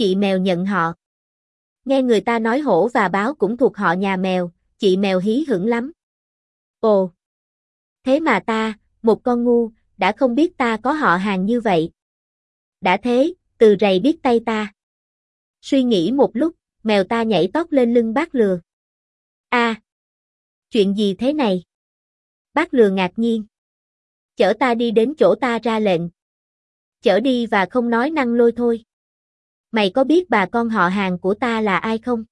chị mèo nhận họ. Nghe người ta nói hổ và báo cũng thuộc họ nhà mèo, chị mèo hí hửng lắm. Ồ! Thế mà ta, một con ngu, đã không biết ta có họ hàng như vậy. Đã thế, từ rầy biết tay ta. Suy nghĩ một lúc, mèo ta nhảy tót lên lưng bác lừa. a Chuyện gì thế này? Bác lừa ngạc nhiên. Chở ta đi đến chỗ ta ra lệnh. Chở đi và không nói năng lôi thôi. Mày có biết bà con họ hàng của ta là ai không?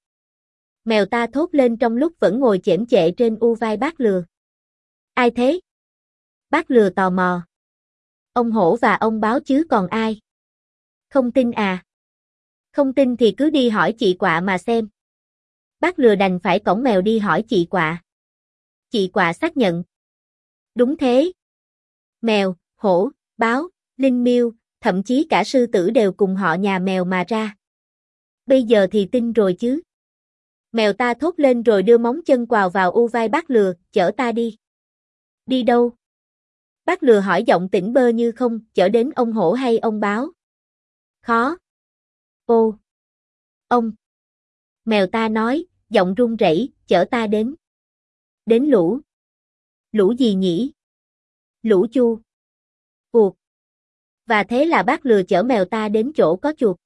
Mèo ta thốt lên trong lúc vẫn ngồi chễm chệ trên u vai bác lừa. Ai thế? Bác lừa tò mò. Ông hổ và ông báo chứ còn ai? Không tin à? Không tin thì cứ đi hỏi chị quạ mà xem. Bác lừa đành phải cổng mèo đi hỏi chị quạ. Chị quạ xác nhận. Đúng thế. Mèo, hổ, báo, linh miêu, thậm chí cả sư tử đều cùng họ nhà mèo mà ra. Bây giờ thì tin rồi chứ. Mèo ta thốt lên rồi đưa móng chân quào vào u vai bác lừa, chở ta đi. Đi đâu? Bác lừa hỏi giọng tỉnh bơ như không, chở đến ông hổ hay ông báo? Khó. Ô. Ông. Mèo ta nói, giọng run rẩy, chở ta đến. Đến lũ. Lũ gì nhỉ? Lũ chu. Cuộc. Và thế là bác lừa chở mèo ta đến chỗ có chuột.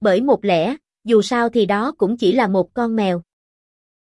Bởi một lẽ, dù sao thì đó cũng chỉ là một con mèo.